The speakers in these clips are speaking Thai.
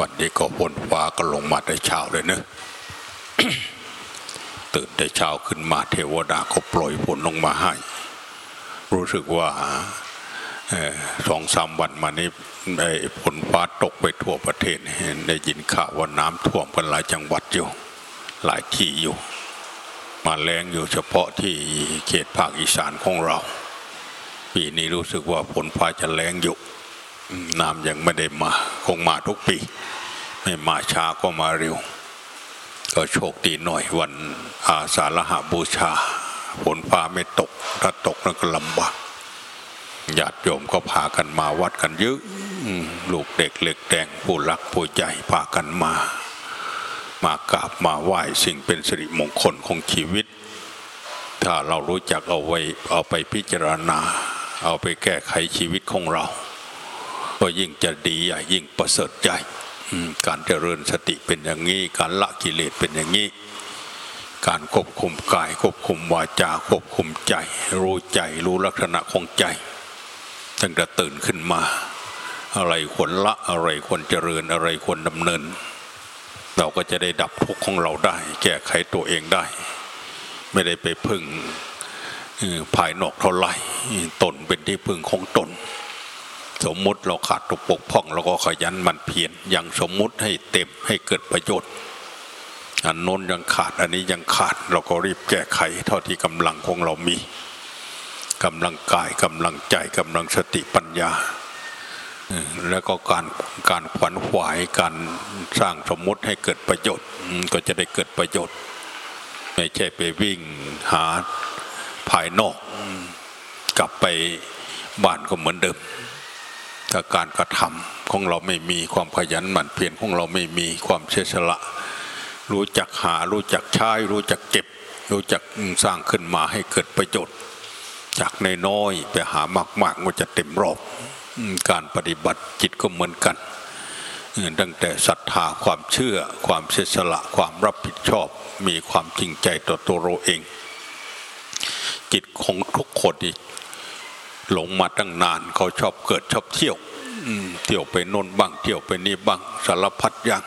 วันนี้ก็ฝนฟ้าก็ลงมาแต่เช้าเลยเนอะตื่นแต่เช้าขึ้นมาเทวดาก็ปล่อยฝนลงมาให้ รู้สึกว่าออสองสามวันมานี้ไอ้ฝนฟ้าตกไปทั่วประเทศเห็นได้ยินข่าวว่าน้ำท่วมกันหลายจังหวัดอยู่ หลายที่อยู่ มาแรงอยู่เฉพาะที่เขตภาคอีสานของเรา ปีนี้รู้สึกว่าฝนฟ้าจะแรงอยู่ น้ำยังไม่ได้มา คงมาทุกปี ไม่มาช้าก็มาเร็ว ก็โชคดีหน่อยวันอาสาฬหบูชาฝนฟ้าไม่ตก ถ้าตกแล้วก็ลำบากญาติโยมก็พากันมาวัดกันเยอะลูกเด็กเล็กแดงผู้รักผู้ใหญ่พากันมา มากราบมาไหว้สิ่งเป็นสิริมงคลของชีวิต ถ้าเรารู้จักเอาไว้เอาไปพิจารณา เอาไปแก้ไขชีวิตของเรา ก็ยิ่งจะดีใหญ่ยิ่งประเสริฐใหญ่การเจริญสติเป็นอย่างนี้ การละกิเลสเป็นอย่างนี้ การควบคุมกายควบคุมวาจาควบคุมใจ รู้ใจรู้ลักษณะของใจตั้งแต่ตื่นขึ้นมา อะไรควรละอะไรควรเจริญอะไรควรดำเนิน เราก็จะได้ดับทุกข์ของเราได้ แก้ไขตัวเองได้ ไม่ได้ไปพึ่งภายนอกเท่าไหร่ตนเป็นที่พึ่งของตน สมมุติเราขาดตกปกพ่องเราก็ขยันมันเพียรยังสมมุติให้เต็มให้เกิดประโยชน์อันโน้นยังขาดอันนี้ยังขาดเราก็รีบแก้ไข เท่าที่กำลังของเรามีกำลังกายกำลังใจกำลังสติปัญญา แล้วก็การการขวัญขวายการสร้างสมมุติให้เกิดประโยชน์ก็จะได้เกิดประโยชน์ ไม่ใช่ไปวิ่งหาภายนอก กลับไปบ้านก็เหมือนเดิม ถ้าการกระทำของเราไม่มีความขยันหมั่นเพียรของเราไม่มีความเสียสละ รู้จักหารู้จักใช้รู้จักเก็บ รู้จักสร้างขึ้นมาให้เกิดประโยชน์จากในน้อยไปหามากๆก็จะเต็มรอบการปฏิบัติจิตก็เหมือนกันตั้งแต่ศรัทธาความเชื่อความเสียสละความรับผิดชอบ มีความจริงใจต่อตัวเราเอง จิตของทุกคนนี่หลงมาตั้งนานเขาชอบเกิดชอบเที่ยว เที่ยวไปนนบ้างเที่ยวไปนี่บ้างสารพัดอย่าง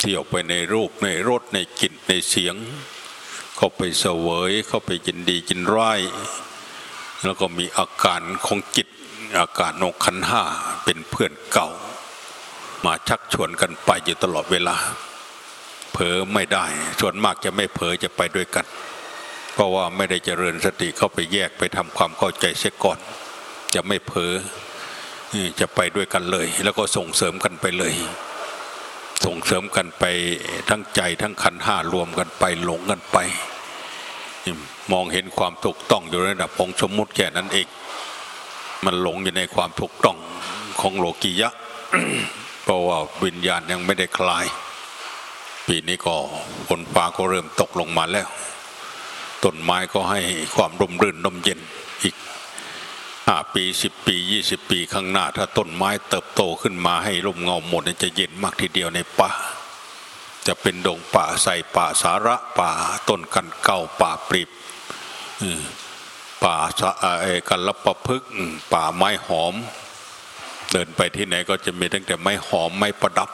เที่ยวไปในรูปในรสในกลิ่นในเสียง เข้าไปเสวยเข้าไปยินดียินร้ายแล้วก็มีอาการของจิตอาการนกขันห้าเป็นเพื่อนเก่า มาชักชวนกันไปอยู่ตลอดเวลา เผลอไม่ได้ ส่วนมากจะไม่เผลอจะไปด้วยกัน เพราะว่าไม่ได้เจริญสติเข้าไปแยกไปทำความเข้าใจเสียก่อน จะไม่เผลอ จะไปด้วยกันเลย แล้วก็ส่งเสริมกันไปเลย ส่งเสริมกันไปทั้งใจทั้งขันห้ารวมกันไปหลงกันไป มองเห็นความถูกต้องอยู่ในระดับของสมมุติแค่นั้นเอง มันหลงอยู่ในความถูกต้องของโลกียะเพราะว่าวิญญาณยังไม่ได้คลายปีนี้ก็ฝนฟ้าก็เริ่มตกลงมาแล้วต้นไม้ก็ให้ความร่มรื่นร่มเย็นอีก ห้าปีสิบปียี่สิบปีข้างหน้า ถ้าต้นไม้เติบโตขึ้นมาให้ร่มเงาหมดจะเย็นมากทีเดียวในป่า จะเป็นดงป่าใส่ป่าสาระป่าต้นกันเก่าป่าปริบป่าสะเอกันละประพฤกษ์ป่าไม้หอม เดินไปที่ไหนก็จะมีตั้งแต่ไม้หอมไม้ประดับ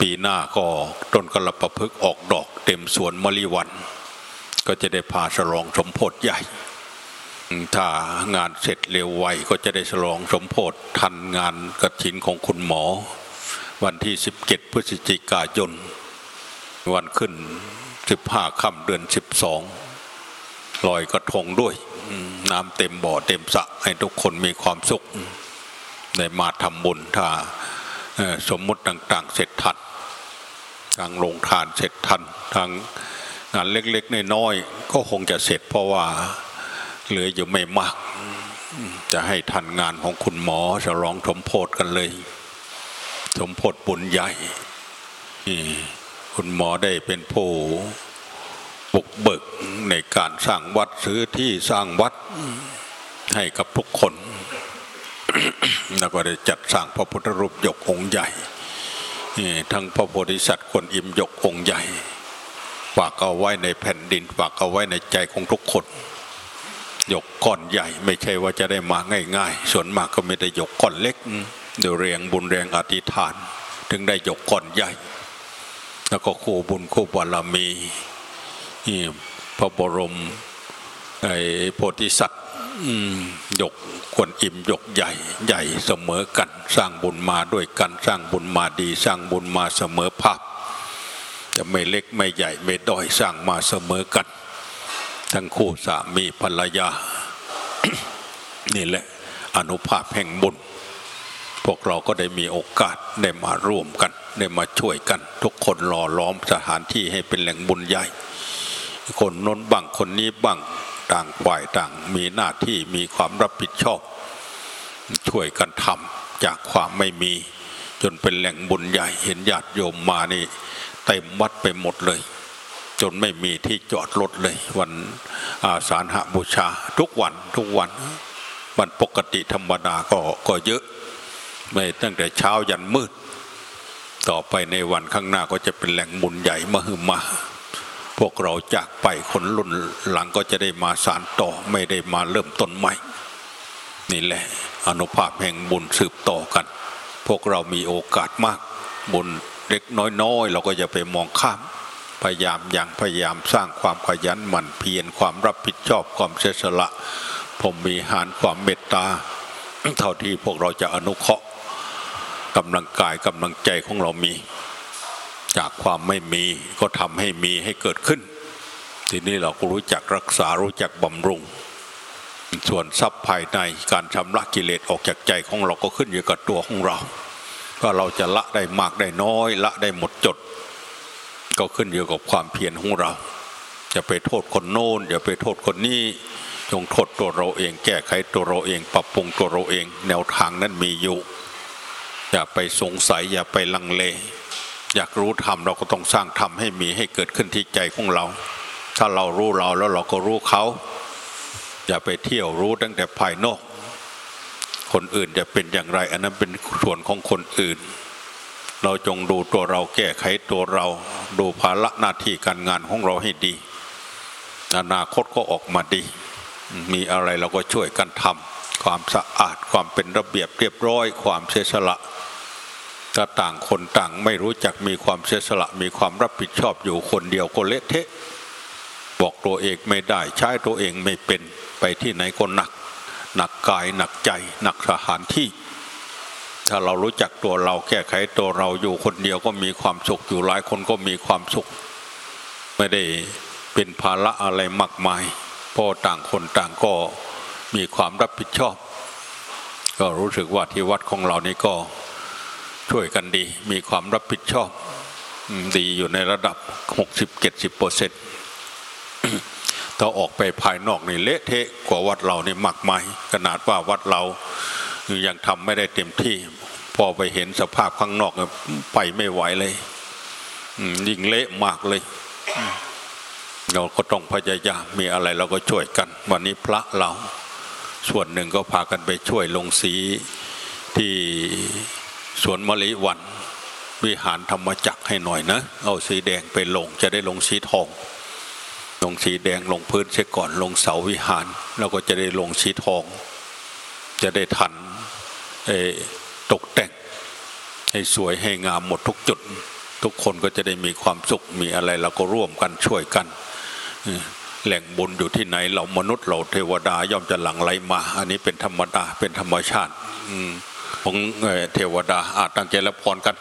ปีหน้าก็ต้นกระประพฤกษ์ออกดอกเต็มสวนมะลิวัน ก็จะได้พาฉลองสมโพธิใหญ่ ถ้างานเสร็จเร็วไวก็จะได้ฉลองสมโพธิทันงานกระถินของคุณหมอ วันที่ 17 พฤศจิกายน วันขึ้น 15ค่ำเดือน 12ลอยกระทงด้วย น้ำเต็มบ่อเต็มสระให้ทุกคนมีความสุขได้มาทำบุญถ้าสมมติต่าง ๆ เสร็จทันทางโรงทานเสร็จทันทางงานเล็ก ๆ น้อยๆก็คงจะเสร็จเพราะว่า เหลืออยู่ไม่มาก จะให้ทันงานของคุณหมอฉลองสมโพธกันเลย สมโพธบุญใหญ่คุณหมอได้เป็นผู้บุกเบิกในการสร้างวัดซื้อที่สร้างวัดให้กับทุกคน แล้วก็ได้จัดสร้างพระพุทธรูปยกองค์ใหญ่ทั้งพระโพธิสัตว์คนอิมยกองค์ใหญ่ฝากเอาไว้ในแผ่นดินฝากเอาไว้ในใจของทุกคน ยกก้อนใหญ่ ไม่ใช่ว่าจะได้มาง่าย ๆ ส่วนมากก็ไม่ได้ยกก้อนเล็กเดี๋ยวแรงบุญแรงอธิษฐาน ถึงได้ยกก่อนใหญ่ แล้วก็คู่บุญคู่บารมีนี่พระบรมไอ้โพธิสัตว์ยกควรอิ่มยกใหญ่ใหญ่เสมอกัน สร้างบุญมาด้วยกันสร้างบุญมาดี สร้างบุญมาเสมอภาพ จะไม่เล็กไม่ใหญ่ไม่ด้อยสร้างมาเสมอกัน ทั้งคู่สามีภรรยา นี่แหละอนุภาพแห่งบุญ พวกเราก็ได้มีโอกาสได้มาร่วมกัน ได้มาช่วยกัน ทุกคนรอล้อมสถานที่ให้เป็นแหล่งบุญใหญ่ คนน้นบ้างคนนี้บ้างต่างฝ่ายต่างมีหน้าที่มีความรับผิดชอบ ช่วยกันทำจากความไม่มี จนเป็นแหล่งบุญใหญ่เห็นญาติโยมมานี่เต็มวัดไปหมดเลย จนไม่มีที่จอดรถเลย วันอาสาฬหบูชา ทุกวันทุกวันวันปกติธรรมดาก็ก็เยอะไม่ตั้งแต่เช้ายันมืด ต่อไปในวันข้างหน้าก็จะเป็นแหล่งบุญใหญ่มหึมา พวกเราจากไปคนรุ่นหลังก็จะได้มาสารต่อไม่ได้มาเริ่มต้นใหม่ นี่แหละอนุภาพแห่งบุญสืบต่อกัน พวกเรามีโอกาสมากบุญเล็กน้อยๆ เราก็อย่าไปมองข้าม พยายามอย่างพยายามสร้างความขยันหมั่นเพียรความรับผิดชอบความเสียสละผมมีหารความเมตตาเท่าที่พวกเราจะอนุเคราะห์กำลังกายกำลังใจของเรามี จากความไม่มีก็ทำให้มีให้เกิดขึ้น ทีนี้เราก็รู้จักรักษารู้จักบำรุง ส่วนทรัพย์ภายในการชำระกิเลสออกจากใจของเราก็ขึ้นอยู่กับตัวของเรา ก็เราจะละได้มากได้น้อย ละได้หมดจด ก็ขึ้นอยู่กับความเพียรของเราจะไปโทษคนโน้นอย่าไปโทษคนนี้จงโทษตัวเราเอง แก้ไขตัวเราเอง ปรับปรุงตัวเราเอง แนวทางนั้นมีอยู่อย่าไปสงสัยอย่าไปลังเล อยากรู้ธรรมเราก็ต้องสร้างธรรมให้มีให้เกิดขึ้นที่ใจของเรา ถ้าเรารู้เราแล้วเราก็รู้เขา อย่าไปเที่ยวรู้ตั้งแต่ภายนอก คนอื่นจะเป็นอย่างไร อันนั้นเป็นส่วนของคนอื่น เราจงดูตัวเราแก้ไขตัวเรา ดูภาระหน้าที่การงานของเราให้ดี อนาคตก็ออกมาดี มีอะไรเราก็ช่วยกันทำความสะอาดความเป็นระเบียบเรียบร้อย ความเสียสละถ้าต่างคนต่างไม่รู้จักมีความเสียสละ มีความรับผิดชอบอยู่คนเดียวก็เละเทะ บอกตัวเองไม่ได้ใช้ตัวเองไม่เป็นไปที่ไหนก็หนัก หนักกายหนักใจ หนักสถานที่ ถ้าเรารู้จักตัวเราแก้ไขตัวเราอยู่คนเดียวก็มีความสุขอยู่หลายคนก็มีความสุข ไม่ได้เป็นภาระอะไรมากมายพราะต่างคนต่างก็มีความรับผิดชอบ ก็รู้สึกว่าที่วัดของเรานี่ก็ช่วยกันดี มีความรับผิดชอบดีอยู่ในระดับ 60-70%เปอร์เซ็นต์ถ้าออกไปภายนอกนี่เละเทะกว่าวัดเรานี่มากมายขนาดว่าวัดเรายังทำไม่ได้เต็มที่ พอไปเห็นสภาพข้างนอกไปไม่ไหวเลยยิ่งเละมากเลย เราก็ต้องพยายามมีอะไรเราก็ช่วยกัน วันนี้พระเรา ส่วนหนึ่งก็พากันไปช่วยลงสีที่สวนมะลิวัน วิหารธรรมจักรให้หน่อยนะ เอาสีแดงไปลงจะได้ลงสีทอง ลงสีแดงลงพื้นเสียก่อนลงเสาวิหาร แล้วก็จะได้ลงสีทอง จะได้ทันตกแต่ง ให้สวยให้งามหมดทุกจุด ทุกคนก็จะได้มีความสุขมีอะไรเราก็ร่วมกันช่วยกันแหล่งบุญอยู่ที่ไหนเรามนุษย์เราเทวดาย่อมจะหลั่งไหลมา อันนี้เป็นธรรมดาเป็นธรรมชาติของเทวดาอาจตั้งใจรับพรกัน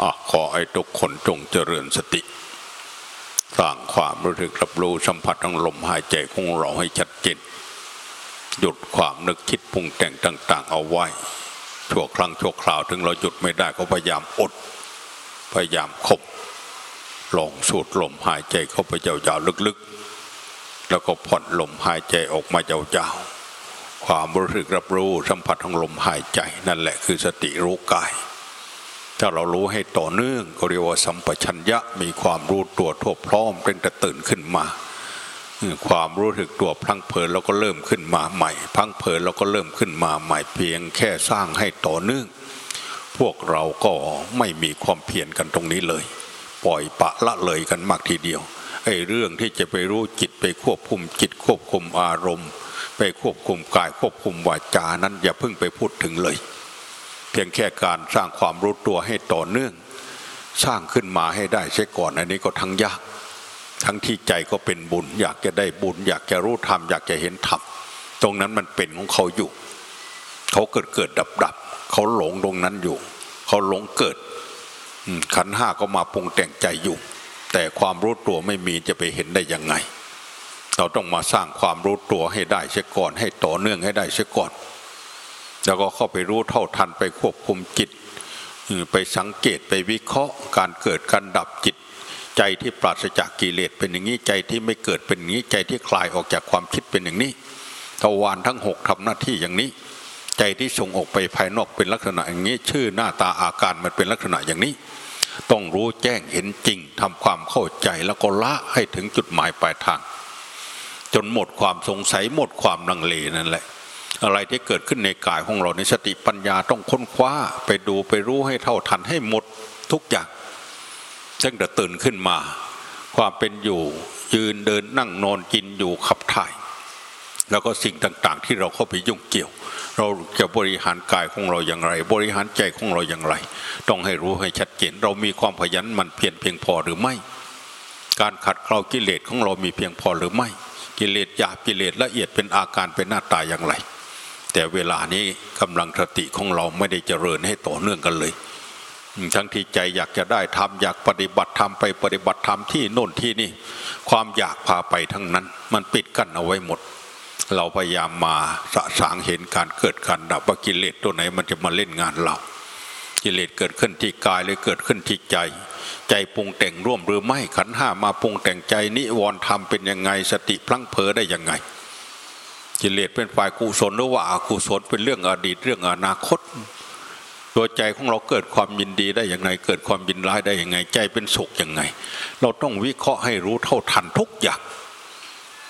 อขอให้ทุกคนจงเจริญสติสร้างความรู้สึกรับรู้สัมผัสทั้งลมหายใจของเราให้ชัดเจนหยุดความนึกคิดปรุงแต่งต่าง ๆ เอาไว้ ชั่วครั้งชั่วคราวถึงเราหยุดไม่ได้ก็พยายามอด พยายามคบลองสูดลมหายใจเข้าไปยาวๆลึกๆ แล้วก็ผ่อนลมหายใจออกมายาวๆความรู้สึกรับรู้สัมผัสของลมหายใจ นั่นแหละคือสติรู้กาย ถ้าเรารู้ให้ต่อเนื่องก็เรียกว่าสัมปชัญญะมีความรู้ตัวทั่วพร้อมเป็นแต่ตื่นขึ้นมา ความรู้สึกตัวพังเพลินเราก็เริ่มขึ้นมาใหม่พังเพลินเราก็เริ่มขึ้นมาใหม่เพียงแค่สร้างให้ต่อเนื่องพวกเราก็ไม่มีความเพียรกันตรงนี้เลย ปล่อยปะละเลยกันมากทีเดียวไอ้เรื่องที่จะไปรู้จิตไปควบคุมจิตควบคุมอารมณ์ ไปควบคุมกายควบคุมวาจานั้นอย่าเพิ่งไปพูดถึงเลย เพียงแค่การสร้างความรู้ตัวให้ต่อเนื่อง สร้างขึ้นมาให้ได้ใช่ก่อนอันนี้ก็ทั้งยาก ทั้งที่ใจก็เป็นบุญ อยากจะได้บุญ อยากจะรู้ธรรมอยากจะเห็นธรรมตรงนั้นมันเป็นของเขาอยู่ เขาเกิดเกิดดับดับเขาหลงตรงนั้นอยู่ เขาหลงเกิดขันห้าก็มาปรุงแต่งใจอยู่ แต่ความรู้ตัวไม่มีจะไปเห็นได้ยังไง เราต้องมาสร้างความรู้ตัวให้ได้เสียก่อน ให้ต่อเนื่องให้ได้เสียก่อน แล้วก็เข้าไปรู้เท่าทันไปควบคุมจิตไปสังเกตไปวิเคราะห์การเกิดการดับจิต ใจที่ปราศจากกิเลสเป็นอย่างนี้ใจที่ไม่เกิดเป็นอย่างนี้ใจที่คลายออกจากความคิดเป็นอย่างนี้ทวารทั้งหกทำหน้าที่อย่างนี้ ใจที่ส่งออกไปภายนอกเป็นลักษณะอย่างนี้ ชื่อหน้าตาอาการมันเป็นลักษณะอย่างนี้ ต้องรู้แจ้งเห็นจริงทำความเข้าใจแล้วก็ละให้ถึงจุดหมายปลายทาง จนหมดความสงสัยหมดความลังเลนั่นแหละ อะไรที่เกิดขึ้นในกายของเราในสติปัญญาต้องค้นคว้าไปดูไปรู้ให้เท่าทันให้หมดทุกอย่าง ตั้งแต่ตื่นขึ้นมา ความเป็นอยู่ยืนเดินนั่งนอนกินอยู่ขับถ่าย แล้วก็สิ่งต่างๆ ที่เราเข้าไปยุ่งเกี่ยว เราจะบริหารกายของเราอย่างไร บริหารใจของเราอย่างไร ต้องให้รู้ให้ชัดเจน เรามีความขยันมันเพียรเพียงพอหรือไม่ การขัดเกลากิเลสของเรามีเพียงพอหรือไม่ กิเลสหยาบกิเลสละเอียดเป็นอาการเป็นหน้าตาอย่างไร แต่เวลานี้กำลังสติของเราไม่ได้เจริญให้ต่อเนื่องกันเลย ทั้งที่ใจอยากจะได้ทำอยากปฏิบัติทำไปปฏิบัติธรรมที่โน่นที่นี่ ความอยากพาไปทั้งนั้น มันปิดกั้นเอาไว้หมด เราพยายามมาสะสางเห็นการเกิดการดับว่ากิเลสตัวไหนมันจะมาเล่นงานเรา กิเลสเกิดขึ้นที่กายหรือเกิดขึ้นที่ใจ ใจปรุงแต่งร่วมหรือไม่ขันห้ามาปรุงแต่งใจนิวรณ์ธรรมเป็นยังไงสติพลั้งเผลอได้ยังไง กิเลสเป็นฝ่ายกุศลหรือว่าอกุศลเป็นเรื่องอดีตเรื่องอนาคต ตัวใจของเราเกิดความยินดีได้อยังไงเกิดความยินร้ายได้อยังไง ใจเป็นสุขยังไง เราต้องวิเคราะห์ให้รู้เท่าทันทุกอย่าง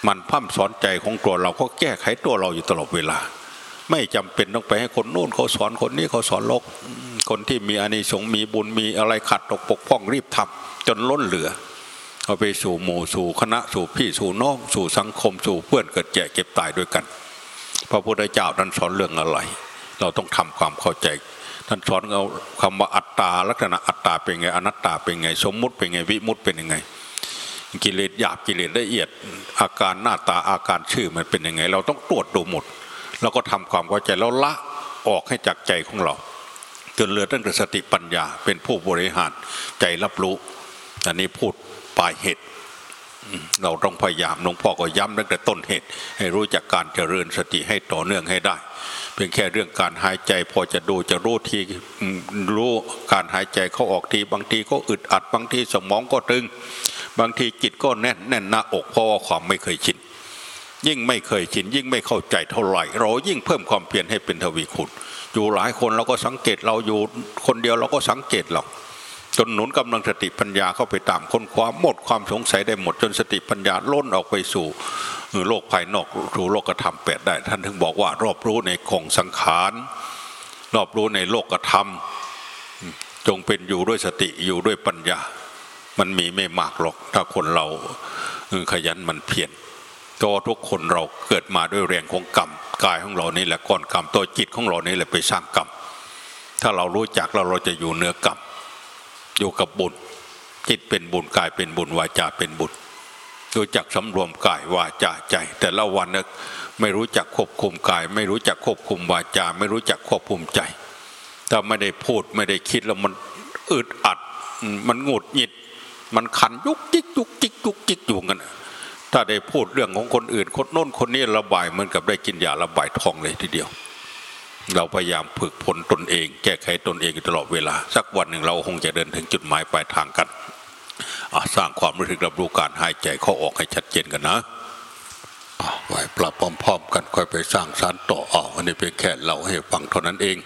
มันพัฒสอนใจของตัวเราก็แก้ไขตัวเราอยู่ตลอดเวลา ไม่จำเป็นต้องไปให้คนโน้นเขาสอนคนนี้เขาสอนโลกคนที่มีอานิสงส์มีบุญมีอะไรขัดตกปกป้องรีบทำจนล้นเหลือ เอาไปสู่หมู่สู่คณะสู่พี่สู่น้องสู่สังคมสู่เพื่อนเกิดแก่เก็บตายด้วยกัน พระพุทธเจ้าท่านสอนเรื่องอะไร เราต้องทำความเข้าใจ ท่านสอนเอาคำว่าอัตตาลักษณะอัตตาเป็นไงอนัตตาเป็นไง สมมุติเป็นไงวิมุติเป็นยังไง กิเลสหยาบกิเลสละเอียด อาการหน้าตาอาการชื่อมันเป็นยังไง เราต้องตรวจดูหมด แล้วก็ทำความเข้าใจแล้วละออกให้จากใจของเราจนเหลือตั้งแต่สติปัญญา เป็นผู้บริหารใจรับรู้อันนี้พูดปลายเหตุเราต้องพยายามหลวงพ่อก็ย้ำตั้งแต่ต้นเหตุ ให้รู้จักการเจริญสติให้ต่อเนื่องให้ได้ เพียงแค่เรื่องการหายใจ พอจะดูจะรู้ทีรู้การหายใจเขาออกทีบางทีก็อึดอัดบางทีสมองก็ตึง บางทีจิตก็แน่นแน่นหน้าอกเพราะว่าความไม่เคยชินยิ่งไม่เคยชินยิ่งไม่เข้าใจเท่าไหร่ เรายิ่งเพิ่มความเพียรให้เป็นทวีคูณอยู่หลายคนเราก็สังเกตเราอยู่คนเดียวเราก็สังเกตเราจนหนุนกำลังสติปัญญาเข้าไปตามค้นคว้าหมดความสงสัยได้หมดจนสติปัญญาล้นออกไปสู่ โลกภายนอกสู่โลกธรรมแปดได้ ท่านถึงบอกว่ารอบรู้ในของสังขารรอบรู้ในโลกธรรม จงเป็นอยู่ด้วยสติอยู่ด้วยปัญญา มันมีไม่มากหรอก ถ้าคนเราขยันมันเพียรตัวทุกคนเราเกิดมาด้วยแรงของกรรมกายของเรานี่แหละก่อนกรรมตัวจิตของเรานี่แหละไปสร้างกรรมถ้าเรารู้จักเราเราจะอยู่เหนือกรรมอยู่กับบุญจิตเป็นบุญกายเป็นบุญวาจาเป็นบุญ รู้จักสำรวมกายวาจาใจ แต่ละวันนไม่รู้จักควบคุมกาย ไม่รู้จักควบคุมวาจา ไม่รู้จักควบคุมใจ ถ้าไม่ได้พูดไม่ได้คิดแล้วมันอึดอัด มันงุดหงิด มันขันยุกจิกยุกจิกยุกจิกอยู่กันถ้าได้พูดเรื่องของคนอื่น คนโน้นคนนี้ระบายเหมือนกับได้กินยาระบายทองเลยทีเดียว เราพยายามฝึกผลตนเอง แก้ไขตนเองตลอดเวลา สักวันหนึ่งเราคงจะเดินถึงจุดหมายปลายทางกัน สร้างความรู้สึกรับรู้การหายใจเข้าออกให้ชัดเจนกันนะไว้ปรับพร้อมๆ กันค่อยไปสร้างสารต่อออกอันนี้เป็นแค่เราให้ฟังเท่านั้นเอง